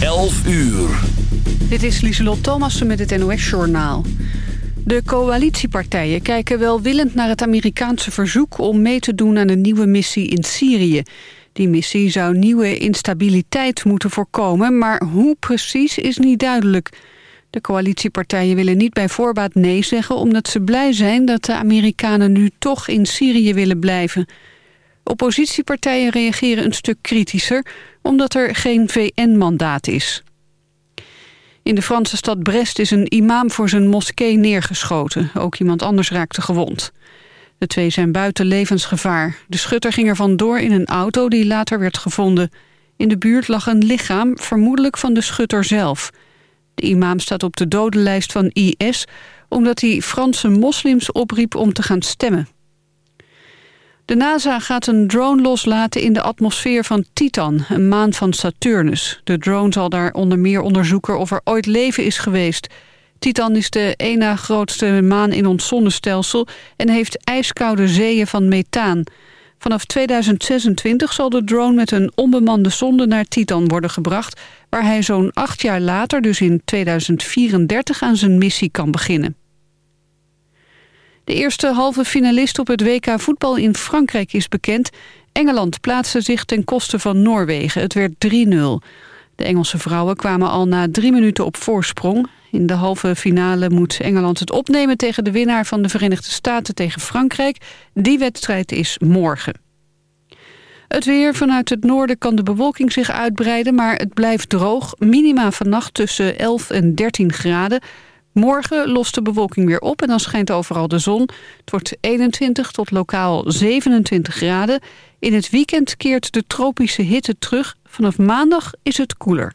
11 uur. Dit is Lieselot Thomassen met het NOS-journaal. De coalitiepartijen kijken welwillend naar het Amerikaanse verzoek... om mee te doen aan een nieuwe missie in Syrië. Die missie zou nieuwe instabiliteit moeten voorkomen... maar hoe precies is niet duidelijk. De coalitiepartijen willen niet bij voorbaat nee zeggen... omdat ze blij zijn dat de Amerikanen nu toch in Syrië willen blijven... Oppositiepartijen reageren een stuk kritischer... omdat er geen VN-mandaat is. In de Franse stad Brest is een imam voor zijn moskee neergeschoten. Ook iemand anders raakte gewond. De twee zijn buiten levensgevaar. De schutter ging er vandoor in een auto die later werd gevonden. In de buurt lag een lichaam, vermoedelijk van de schutter zelf. De imam staat op de dodenlijst van IS... omdat hij Franse moslims opriep om te gaan stemmen. De NASA gaat een drone loslaten in de atmosfeer van Titan, een maan van Saturnus. De drone zal daar onder meer onderzoeken of er ooit leven is geweest. Titan is de ene grootste maan in ons zonnestelsel en heeft ijskoude zeeën van methaan. Vanaf 2026 zal de drone met een onbemande zonde naar Titan worden gebracht... waar hij zo'n acht jaar later, dus in 2034, aan zijn missie kan beginnen. De eerste halve finalist op het WK voetbal in Frankrijk is bekend. Engeland plaatste zich ten koste van Noorwegen. Het werd 3-0. De Engelse vrouwen kwamen al na drie minuten op voorsprong. In de halve finale moet Engeland het opnemen tegen de winnaar van de Verenigde Staten tegen Frankrijk. Die wedstrijd is morgen. Het weer vanuit het noorden kan de bewolking zich uitbreiden, maar het blijft droog. Minima vannacht tussen 11 en 13 graden. Morgen lost de bewolking weer op en dan schijnt overal de zon. Het wordt 21 tot lokaal 27 graden. In het weekend keert de tropische hitte terug. Vanaf maandag is het koeler.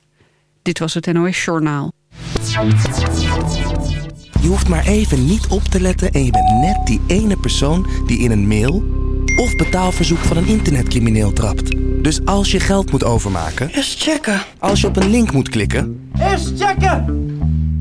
Dit was het NOS Journaal. Je hoeft maar even niet op te letten en je bent net die ene persoon die in een mail of betaalverzoek van een internetcrimineel trapt. Dus als je geld moet overmaken... Eerst checken. Als je op een link moet klikken... Eerst checken!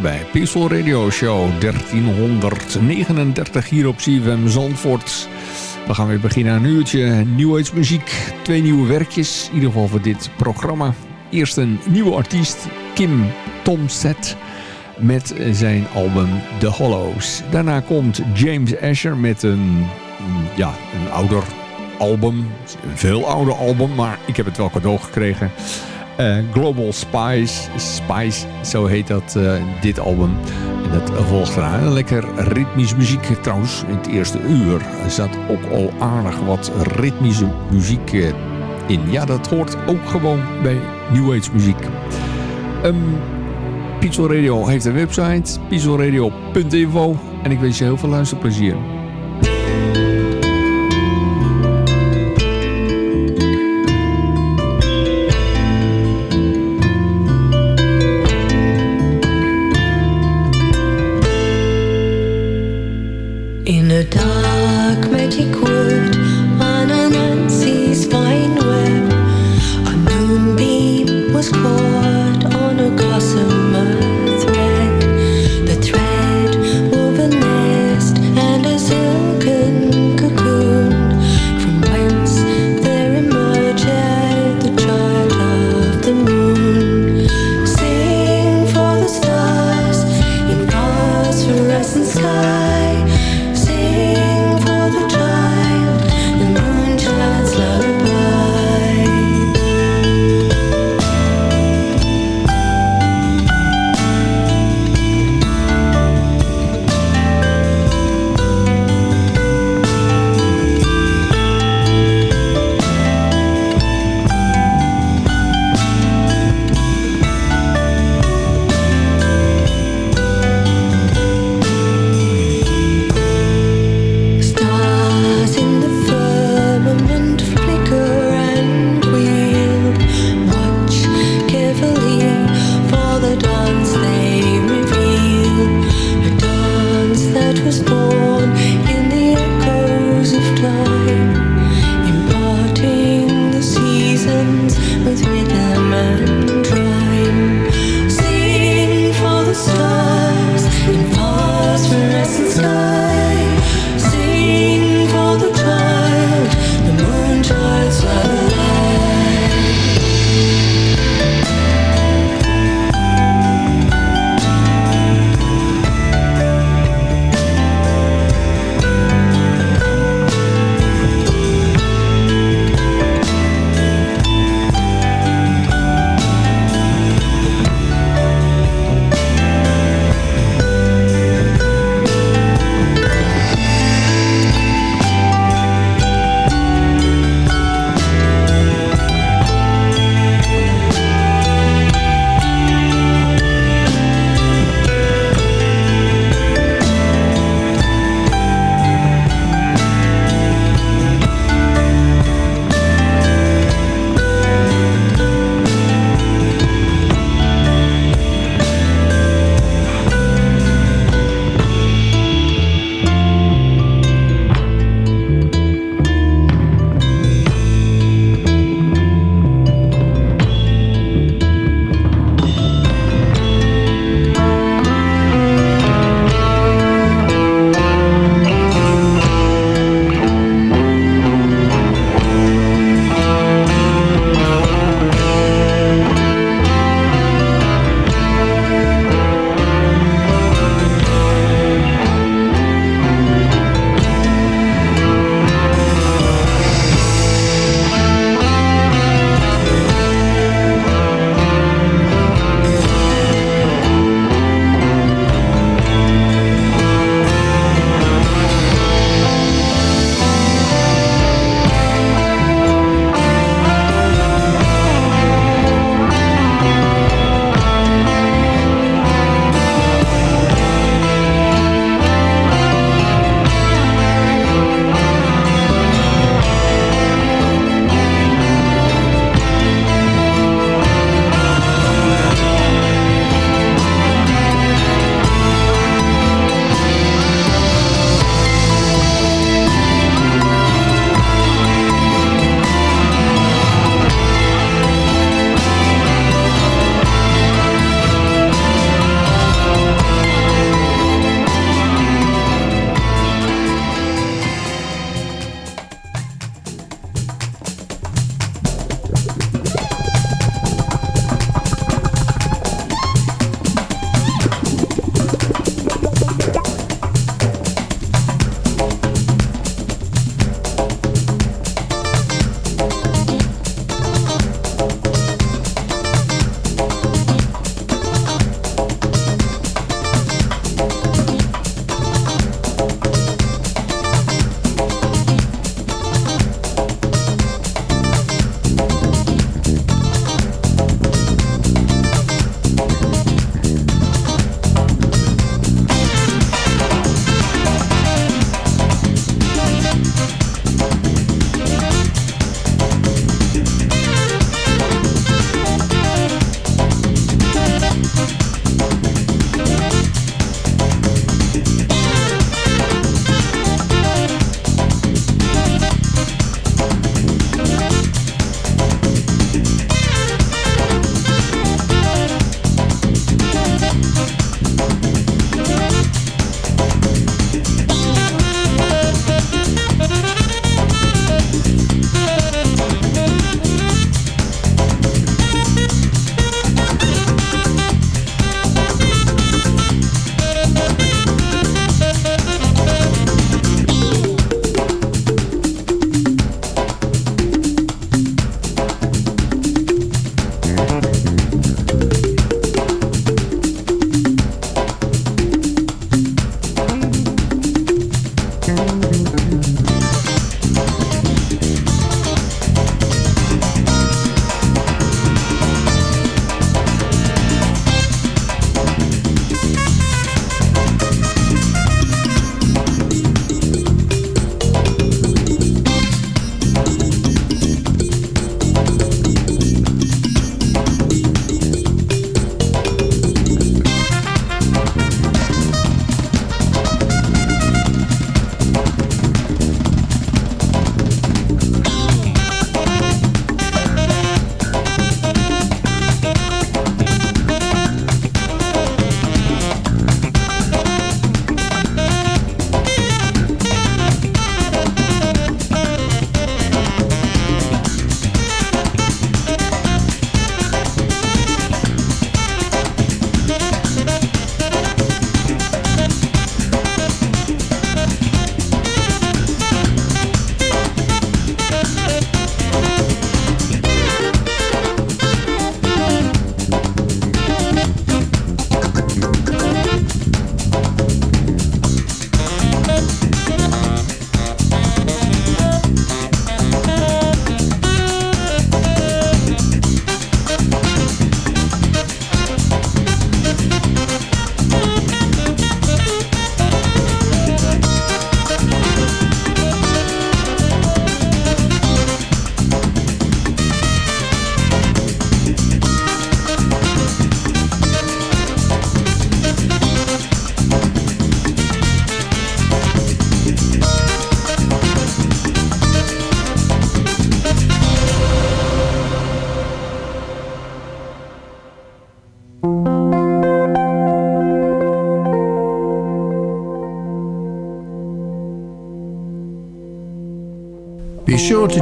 Bij Peaceful Radio Show 1339 hier op CFM Zandvoort. We gaan weer beginnen aan een uurtje muziek. Twee nieuwe werkjes, in ieder geval voor dit programma. Eerst een nieuwe artiest, Kim Tomset, met zijn album The Hollows. Daarna komt James Asher met een, ja, een ouder album. Een veel ouder album, maar ik heb het wel cadeau gekregen. Uh, Global Spice, Spice, zo heet dat, uh, dit album. En dat volgt eraan. Lekker ritmische muziek. Trouwens, in het eerste uur zat ook al aardig wat ritmische muziek uh, in. Ja, dat hoort ook gewoon bij New Age muziek. Um, Pixel Radio heeft een website, pixelradio.info. En ik wens je heel veel luisterplezier.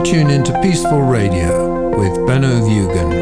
To tune into Peaceful Radio with Benno Vugan.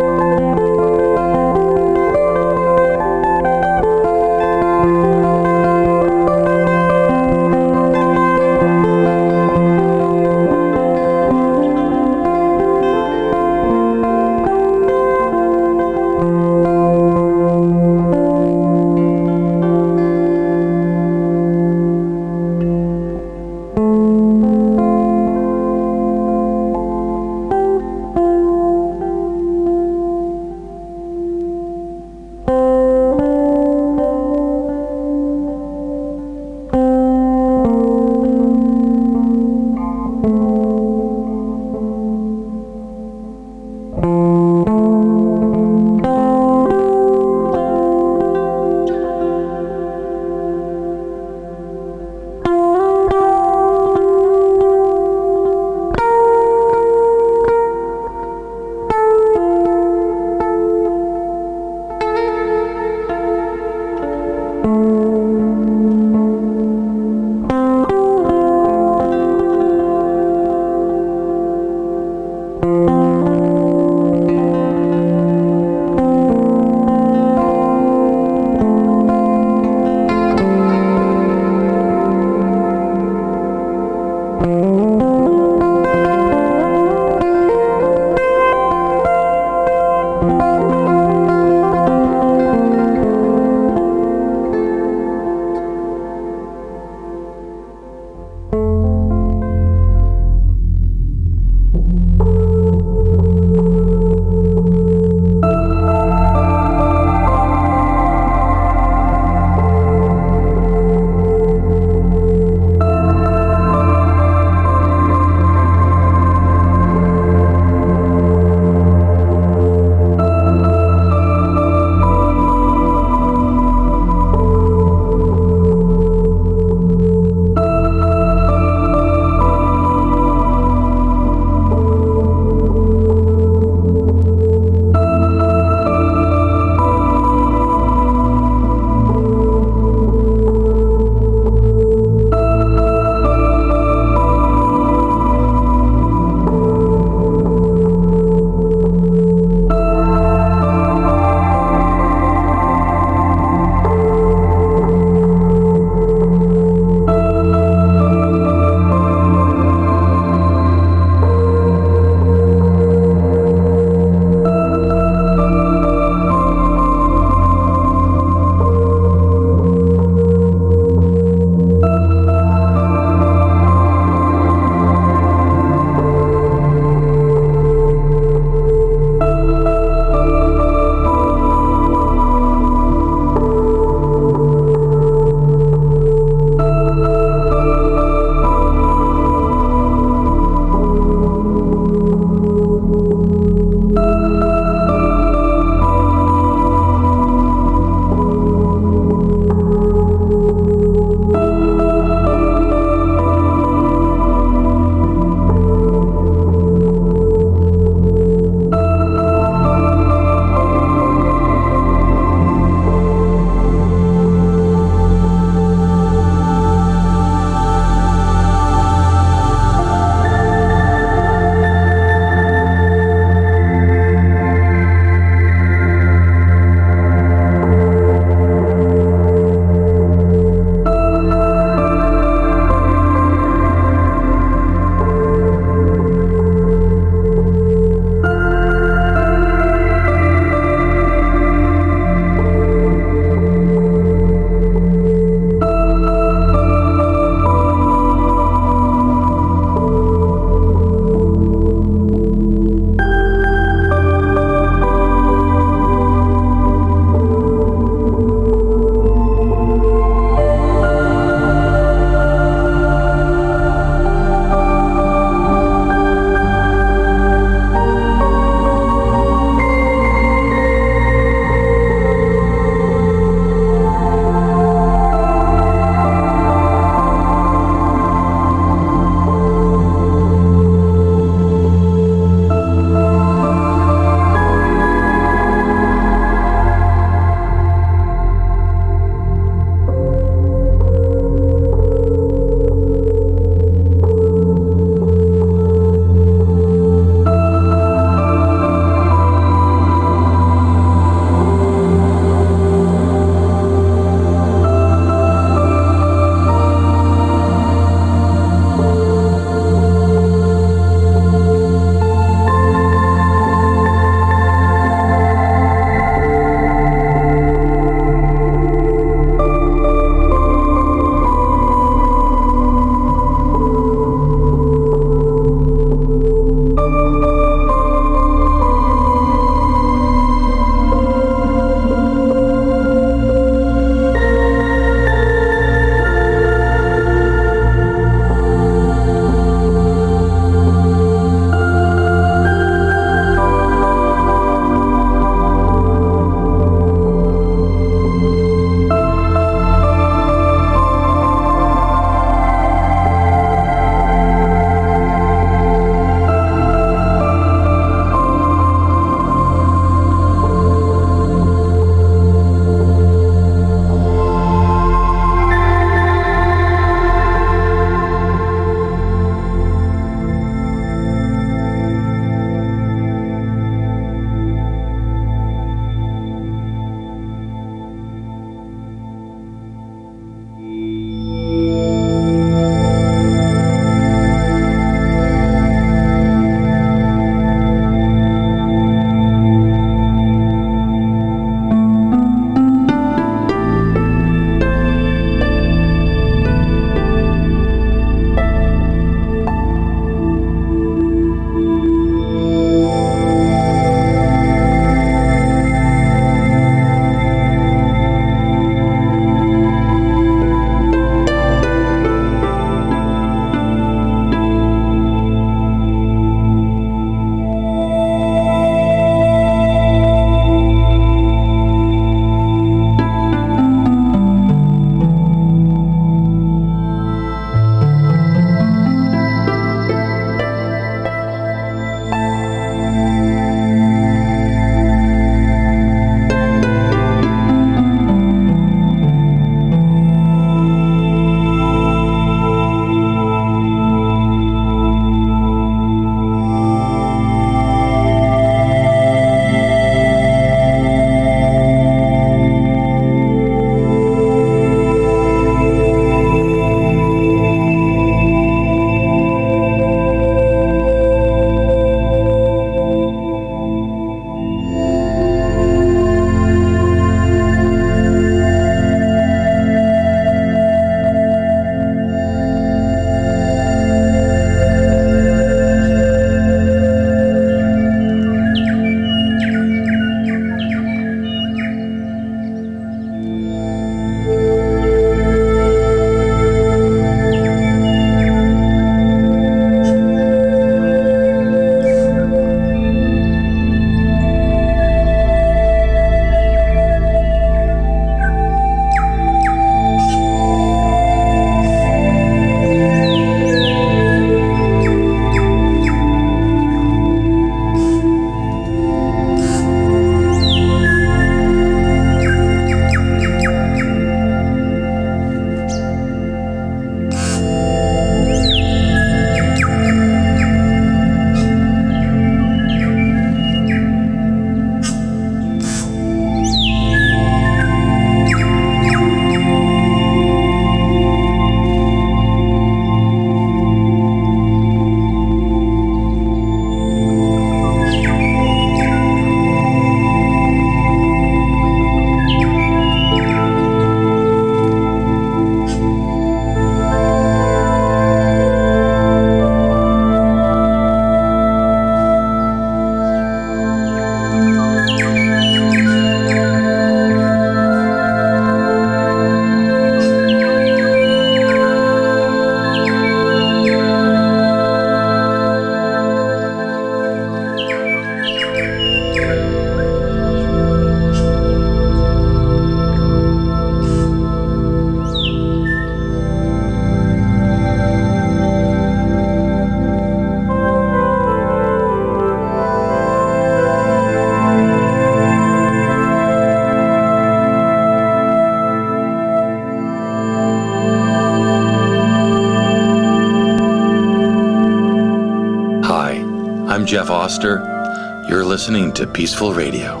To Peaceful Radio.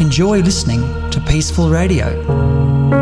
Enjoy listening to Peaceful Radio.